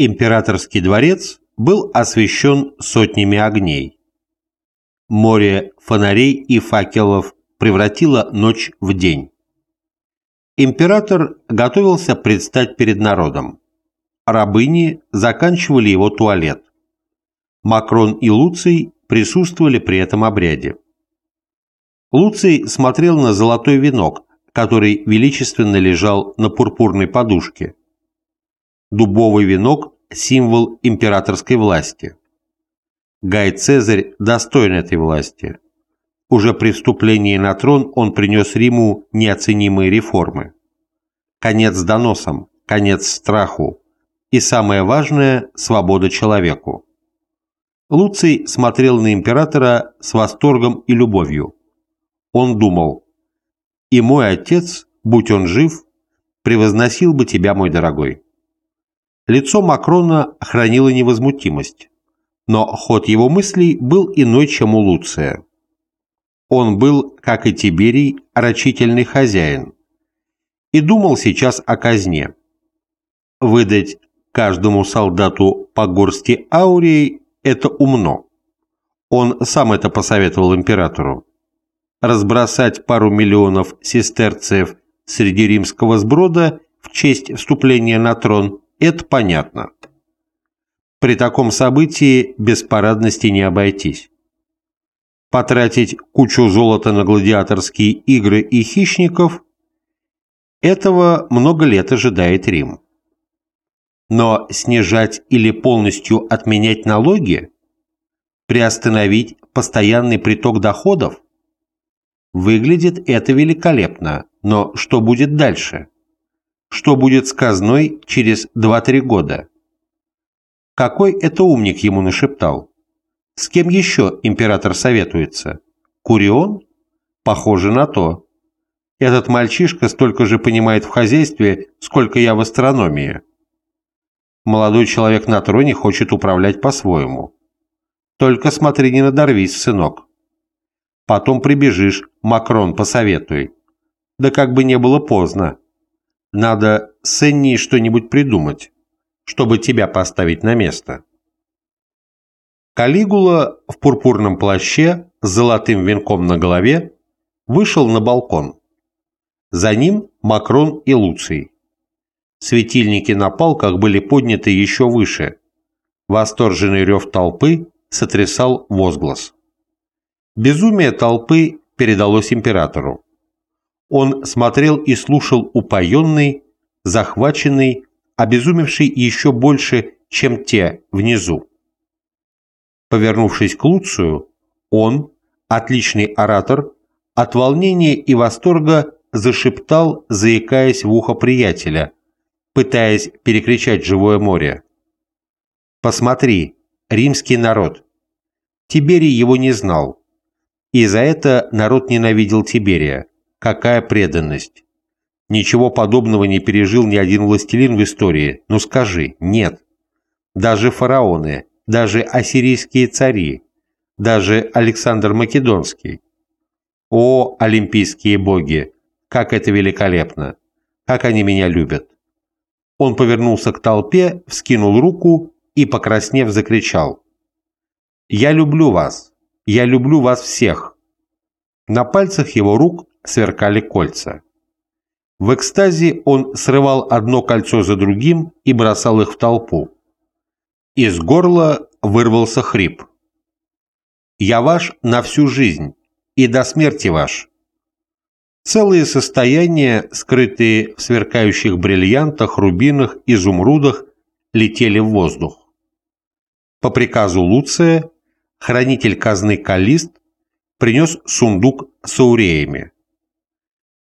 Императорский дворец был освещен сотнями огней. Море фонарей и факелов превратило ночь в день. Император готовился предстать перед народом. Рабыни заканчивали его туалет. Макрон и Луций присутствовали при этом обряде. Луций смотрел на золотой венок, который величественно лежал на пурпурной подушке. Дубовый венок – символ императорской власти. Гай Цезарь достоин этой власти. Уже при вступлении на трон он принес Риму неоценимые реформы. Конец доносам, конец страху и, самое важное, свобода человеку. Луций смотрел на императора с восторгом и любовью. Он думал, «И мой отец, будь он жив, превозносил бы тебя, мой дорогой». Лицо Макрона хранило невозмутимость, но ход его мыслей был иной, чем у Луция. Он был, как и Тиберий, рачительный хозяин и думал сейчас о казне. Выдать каждому солдату по горсти аурии – это умно. Он сам это посоветовал императору. Разбросать пару миллионов сестерцев среди римского сброда в честь вступления на трон это понятно. При таком событии без парадности не обойтись. Потратить кучу золота на гладиаторские игры и хищников – этого много лет ожидает Рим. Но снижать или полностью отменять налоги, приостановить постоянный приток доходов, выглядит это великолепно, но что будет дальше? Что будет с казной через 2-3 года. Какой это умник ему нашептал? С кем еще император советуется? Курион? Похоже на то. Этот мальчишка столько же понимает в хозяйстве, сколько я в астрономии. Молодой человек на троне хочет управлять по-своему. Только смотри, не надорвись, сынок. Потом прибежишь, Макрон посоветуй. Да как бы не было поздно. Надо с Энни что-нибудь придумать, чтобы тебя поставить на место. Калигула в пурпурном плаще с золотым венком на голове вышел на балкон. За ним Макрон и Луций. Светильники на палках были подняты еще выше. Восторженный рев толпы сотрясал возглас. Безумие толпы передалось императору. Он смотрел и слушал упоенный, захваченный, обезумевший еще больше, чем те внизу. Повернувшись к Луцию, он, отличный оратор, от волнения и восторга зашептал, заикаясь в ухо приятеля, пытаясь перекричать живое море. «Посмотри, римский народ. Тиберий его не знал, и за это народ ненавидел Тиберия. Какая преданность! Ничего подобного не пережил ни один властелин в истории. Ну скажи, нет. Даже фараоны, даже ассирийские цари, даже Александр Македонский. О, олимпийские боги! Как это великолепно! Как они меня любят! Он повернулся к толпе, вскинул руку и, покраснев, закричал. «Я люблю вас! Я люблю вас всех!» На пальцах его рук сверкали кольца. В экстазе он срывал одно кольцо за другим и бросал их в толпу. Из горла вырвался хрип. «Я ваш на всю жизнь и до смерти ваш». Целые состояния, скрытые в сверкающих бриллиантах, рубинах, изумрудах, летели в воздух. По приказу Луция хранитель казны Калист принес сундук с ауреями.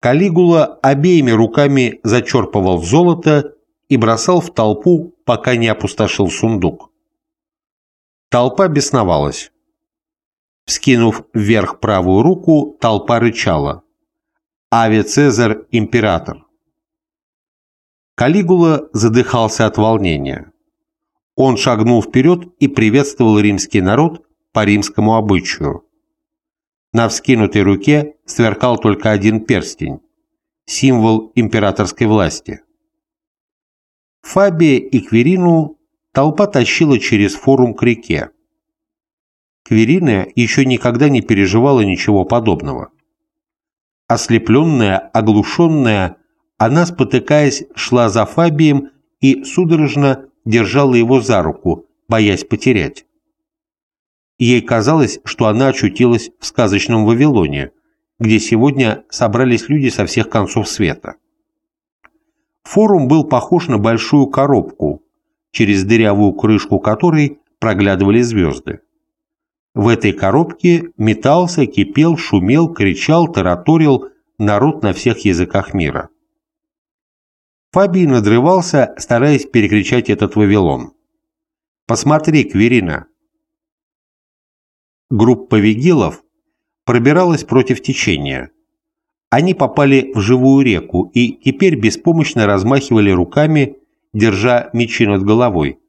Калигула обеими руками зачерпывал золото и бросал в толпу, пока не опустошил сундук. Толпа бесновалась. Вскинув вверх правую руку, толпа рычала. «Аве Цезарь – император!» Калигула задыхался от волнения. Он шагнул вперед и приветствовал римский народ по римскому обычаю. На вскинутой руке сверкал только один перстень – символ императорской власти. Фабия и Кверину толпа тащила через форум к реке. Кверина еще никогда не переживала ничего подобного. Ослепленная, оглушенная, она, спотыкаясь, шла за Фабием и судорожно держала его за руку, боясь потерять. Ей казалось, что она очутилась в сказочном Вавилоне, где сегодня собрались люди со всех концов света. Форум был похож на большую коробку, через дырявую крышку которой проглядывали звезды. В этой коробке метался, кипел, шумел, кричал, тараторил народ на всех языках мира. Фабий надрывался, стараясь перекричать этот Вавилон. «Посмотри, Кверина!» Группа вигилов пробиралась против течения. Они попали в живую реку и теперь беспомощно размахивали руками, держа мечи над головой.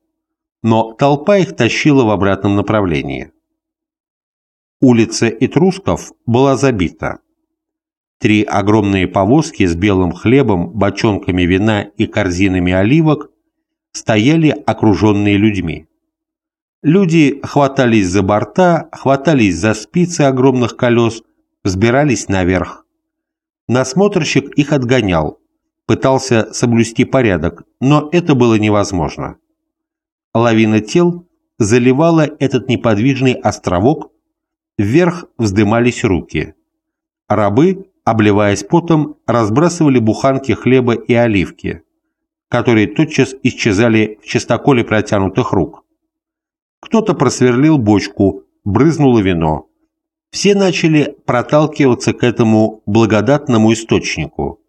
Но толпа их тащила в обратном направлении. Улица Этрусков была забита. Три огромные повозки с белым хлебом, бочонками вина и корзинами оливок стояли окруженные людьми. Люди хватались за борта, хватались за спицы огромных колес, взбирались наверх. Насмотрщик их отгонял, пытался соблюсти порядок, но это было невозможно. Лавина тел заливала этот неподвижный островок, Вверх вздымались руки. Рабы, обливаясь потом, разбрасывали буханки хлеба и оливки, которые тотчас исчезали в чистоколе протянутых рук. Кто-то просверлил бочку, брызнуло вино. Все начали проталкиваться к этому благодатному источнику.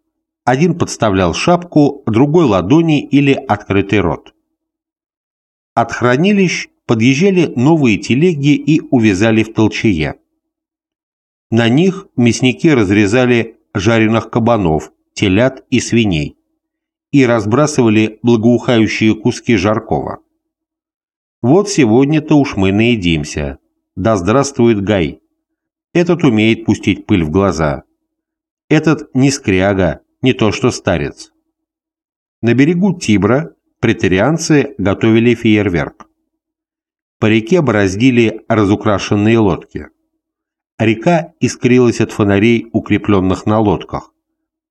Один подставлял шапку, другой ладони или открытый рот. От хранилищ подъезжали новые телеги и увязали в толчее. На них мясники разрезали жареных кабанов, телят и свиней и разбрасывали благоухающие куски жаркого. Вот сегодня-то уж мы наедимся. Да здравствует Гай. Этот умеет пустить пыль в глаза. Этот не скряга, не то что старец. На берегу Тибра претарианцы готовили фейерверк. По реке бороздили разукрашенные лодки. Река искрилась от фонарей, укрепленных на лодках,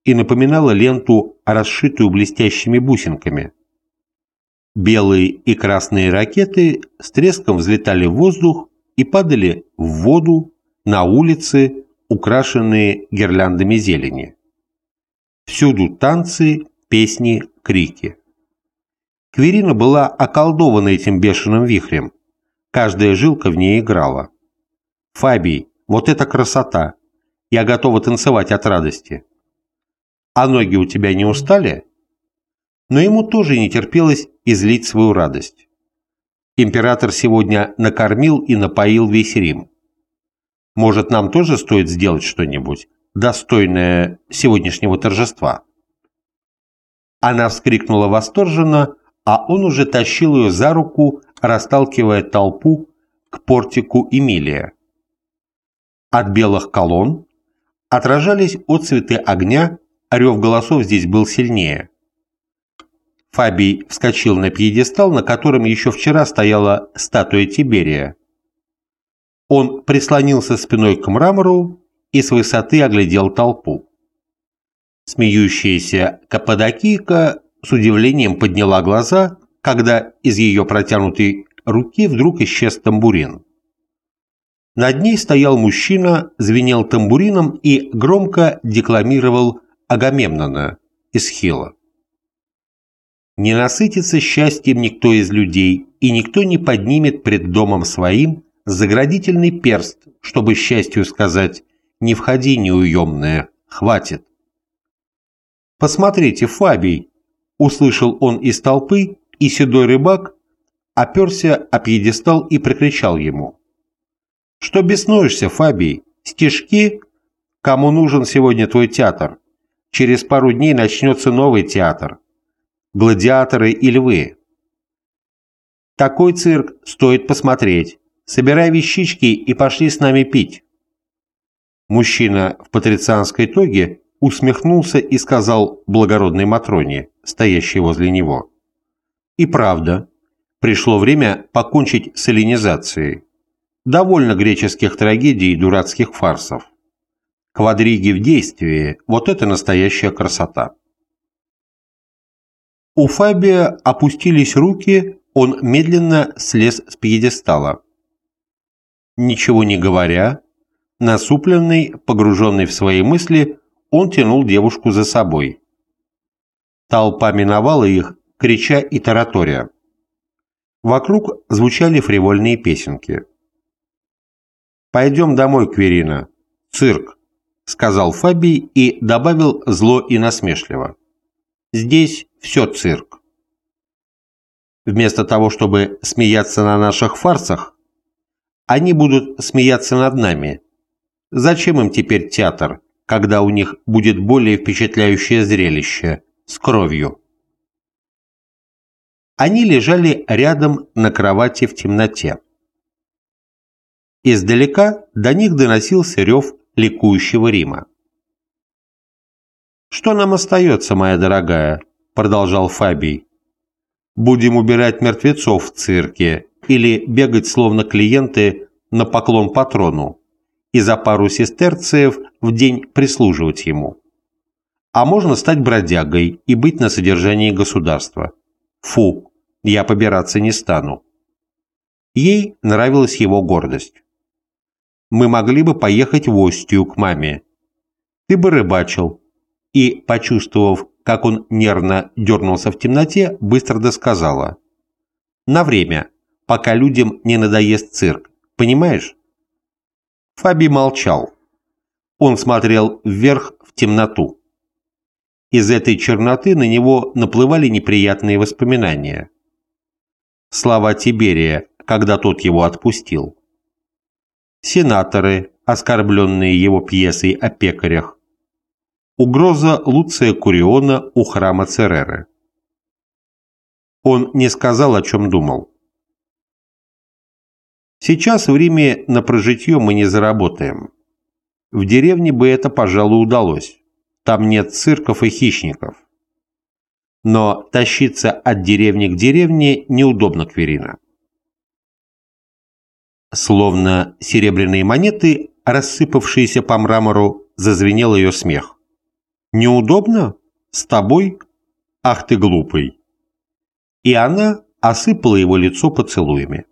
и напоминала ленту, расшитую блестящими бусинками. Белые и красные ракеты с треском взлетали в воздух и падали в воду, на улицы, украшенные гирляндами зелени. Всюду танцы, песни, крики. Кверина была околдована этим бешеным вихрем. Каждая жилка в ней играла. «Фабий, вот это красота! Я готова танцевать от радости!» «А ноги у тебя не устали?» Но ему тоже не терпелось излить свою радость. Император сегодня накормил и напоил весь Рим. Может, нам тоже стоит сделать что-нибудь, достойное сегодняшнего торжества?» Она вскрикнула восторженно, а он уже тащил ее за руку расталкивая толпу к портику Эмилия. От белых колонн отражались отцветы огня, рев голосов здесь был сильнее. Фабий вскочил на пьедестал, на котором еще вчера стояла статуя Тиберия. Он прислонился спиной к мрамору и с высоты оглядел толпу. Смеющаяся Каппадокийка с удивлением подняла глаза когда из ее протянутой руки вдруг исчез тамбурин. Над ней стоял мужчина, звенел тамбурином и громко декламировал Агамемнона из Хила. «Не насытится счастьем никто из людей, и никто не поднимет пред домом своим заградительный перст, чтобы счастью сказать «не входи, неуемное, хватит». «Посмотрите, Фабий!» – услышал он из толпы и седой рыбак оперся о пьедестал и прокричал ему. «Что беснуешься, Фабий? Стишки? Кому нужен сегодня твой театр? Через пару дней начнется новый театр. Гладиаторы и львы. Такой цирк стоит посмотреть. Собирай вещички и пошли с нами пить». Мужчина в патрицианской тоге усмехнулся и сказал благородной Матроне, стоящей возле него – и правда, Пришло время покончить с эллинизацией. Довольно греческих трагедий и дурацких фарсов. Квадриги в действии – вот это настоящая красота. У Фабия опустились руки, он медленно слез с пьедестала. Ничего не говоря, насупленный, погруженный в свои мысли, он тянул девушку за собой. Толпа миновала их, крича и тараторя. Вокруг звучали фривольные песенки. «Пойдем домой, Кверина. Цирк», — сказал Фабий и добавил зло и насмешливо. «Здесь все цирк». Вместо того, чтобы смеяться на наших фарсах, они будут смеяться над нами. Зачем им теперь театр, когда у них будет более впечатляющее зрелище с кровью? Они лежали рядом на кровати в темноте. Издалека до них доносился рев ликующего Рима. «Что нам остается, моя дорогая?» – продолжал Фабий. «Будем убирать мертвецов в цирке или бегать словно клиенты на поклон патрону и за пару сестерцев в день прислуживать ему. А можно стать бродягой и быть на содержании государства. Фу, я побираться не стану. Ей нравилась его гордость. Мы могли бы поехать в Остию к маме. Ты бы рыбачил. И, почувствовав, как он нервно дернулся в темноте, быстро досказала. На время, пока людям не надоест цирк. Понимаешь? Фаби молчал. Он смотрел вверх в темноту. Из этой черноты на него наплывали неприятные воспоминания слова Тиберия, когда тот его отпустил. Сенаторы, оскорбленные его пьесой о пекарях. Угроза Луция Куриона у храма Цереры. Он не сказал, о чем думал. Сейчас в Риме на прожитье мы не заработаем. В деревне бы это, пожалуй, удалось. Там нет цирков и хищников но тащиться от деревни к деревне неудобно Кверина. Словно серебряные монеты, рассыпавшиеся по мрамору, зазвенел ее смех. «Неудобно? С тобой? Ах ты глупый!» И она осыпала его лицо поцелуями.